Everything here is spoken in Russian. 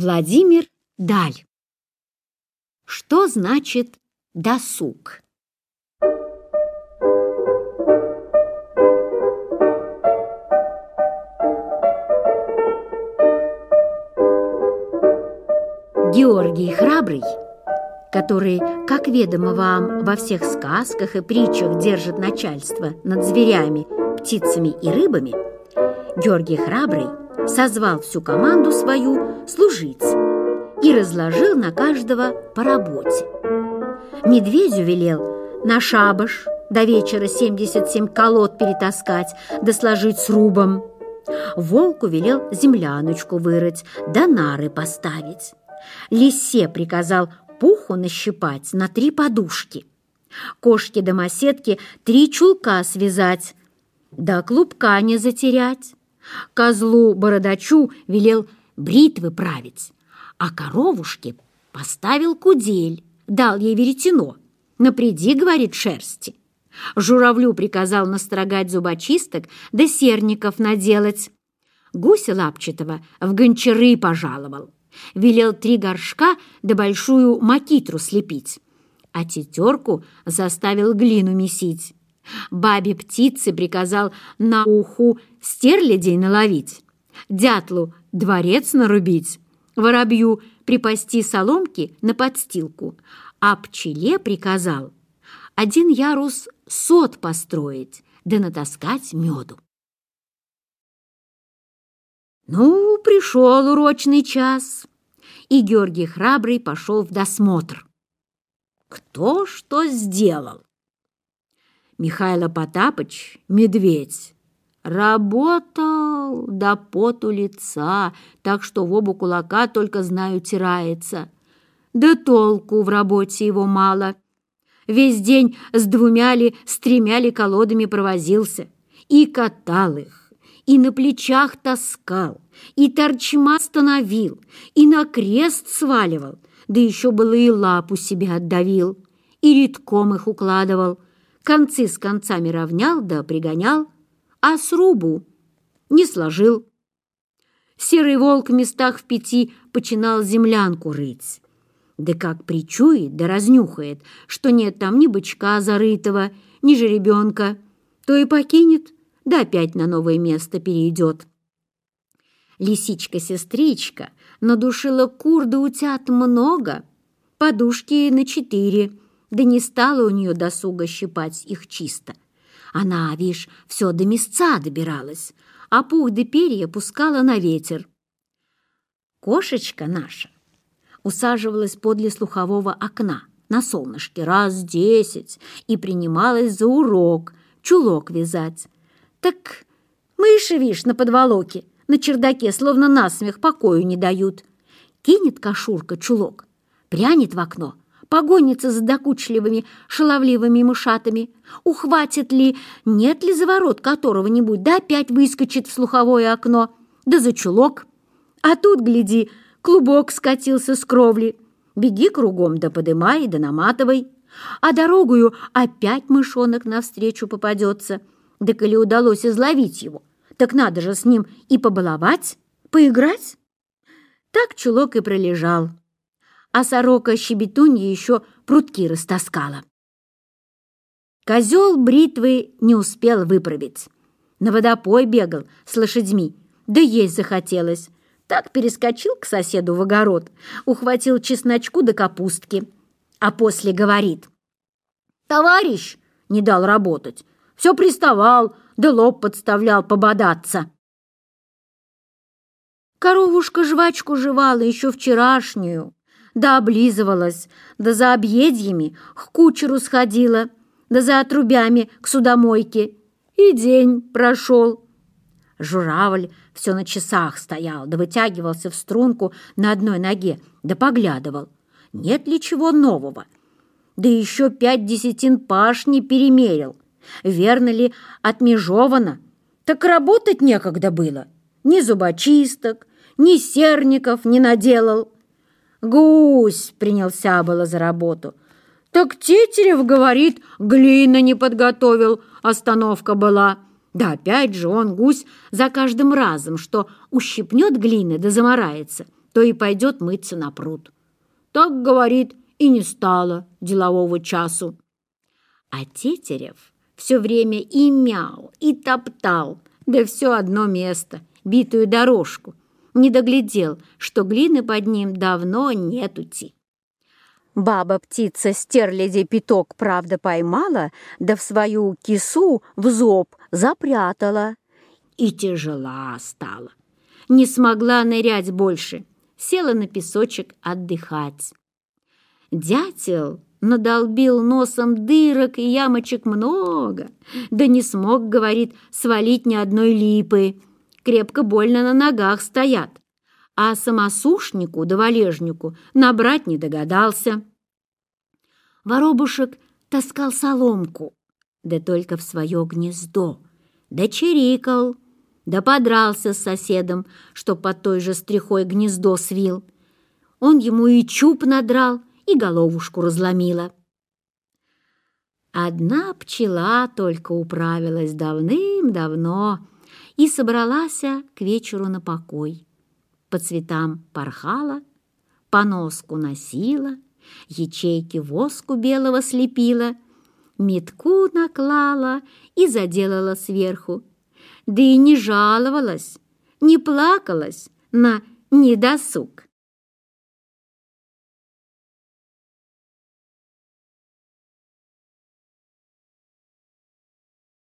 Владимир Даль. Что значит «досуг»? Георгий Храбрый, который, как ведомо вам, во всех сказках и притчах держит начальство над зверями, птицами и рыбами, Георгий Храбрый – созвал всю команду свою служить и разложил на каждого по работе. Медведю велел на шабаш до вечера 77 колод перетаскать да сложить с Волку велел земляночку вырыть да нары поставить. Лисе приказал пуху нащипать на три подушки. Кошке-домоседке три чулка связать, да клубка не затерять. Козлу бородачу велел бритвы править, а коровушке поставил кудель, дал ей веретено. «Напряди, — говорит, — шерсти». Журавлю приказал настрогать зубочисток да серников наделать. Гуся Лапчатого в гончары пожаловал. Велел три горшка да большую макитру слепить, а тетерку заставил глину месить. Бабе птицы приказал на уху стерлядей наловить, дятлу дворец нарубить, воробью припасти соломки на подстилку, а пчеле приказал один ярус сот построить да натаскать меду. Ну, пришел урочный час, и Георгий Храбрый пошел в досмотр. Кто что сделал? Михайло Потапыч, медведь, работал до поту лица, так что в оба кулака только, знаю, тирается. Да толку в работе его мало. Весь день с двумя ли, с тремя ли колодами провозился. И катал их, и на плечах таскал, и торчма становил, и на крест сваливал, да еще было и лапу себе отдавил, и редком их укладывал — концы с концами равнял да пригонял, а срубу не сложил. Серый волк в местах в пяти починал землянку рыть. Да как причует, да разнюхает, что нет там ни бычка зарытого, ни жеребенка, то и покинет, да опять на новое место перейдет. Лисичка-сестричка надушила кур да утят много, подушки на четыре — да не стало у нее досуга щипать их чисто. Она, вишь, все до места добиралась, а пух да перья пускала на ветер. Кошечка наша усаживалась подле слухового окна на солнышке раз десять и принималась за урок, чулок вязать. Так мыши, вишь, на подволоке, на чердаке, словно насмех покою не дают. Кинет кошурка чулок, прянет в окно — погонится за докучливыми, шаловливыми мышатами, ухватит ли, нет ли заворот которого-нибудь, да опять выскочит в слуховое окно, да за чулок. А тут, гляди, клубок скатился с кровли. Беги кругом, да подымай, да наматывай. А дорогою опять мышонок навстречу попадется. Да коли удалось изловить его, так надо же с ним и побаловать, поиграть. Так чулок и пролежал а сорока-щебетунья еще прутки растаскала. Козел бритвы не успел выправить. На водопой бегал с лошадьми, да есть захотелось. Так перескочил к соседу в огород, ухватил чесночку до капустки, а после говорит. «Товарищ!» — не дал работать. Все приставал, да лоб подставлял пободаться. Коровушка жвачку жевала еще вчерашнюю, да облизывалась, да за объедьями к кучеру сходила, да за отрубями к судомойке. И день прошел. Журавль все на часах стоял, да вытягивался в струнку на одной ноге, да поглядывал, нет ли чего нового. Да еще пять десятин пашни перемерил. Верно ли отмежовано? Так работать некогда было. Ни зубочисток, ни серников не наделал. Гусь принялся было за работу. Так Тетерев говорит, глина не подготовил, остановка была. Да опять же он, гусь, за каждым разом, что ущипнет глины да замарается, то и пойдет мыться на пруд. Так, говорит, и не стало делового часу. А Тетерев все время и мял, и топтал, да все одно место, битую дорожку. не доглядел, что глины под ним давно нетути. Баба-птица стерляди пяток, правда, поймала, да в свою кису в зоб запрятала. И тяжела стала. Не смогла нырять больше. Села на песочек отдыхать. Дятел надолбил носом дырок и ямочек много, да не смог, говорит, свалить ни одной липы крепко больно на ногах стоят. А самосушнику да валежнику набрать не догадался. Воробушек таскал соломку, да только в свое гнездо, да чирикал, да подрался с соседом, что под той же стрихой гнездо свил. Он ему и чуб надрал, и головушку разломила. Одна пчела только управилась давным-давно — и собралася к вечеру на покой. По цветам порхала, носку носила, ячейки воску белого слепила, метку наклала и заделала сверху. Да и не жаловалась, не плакалась на недосуг.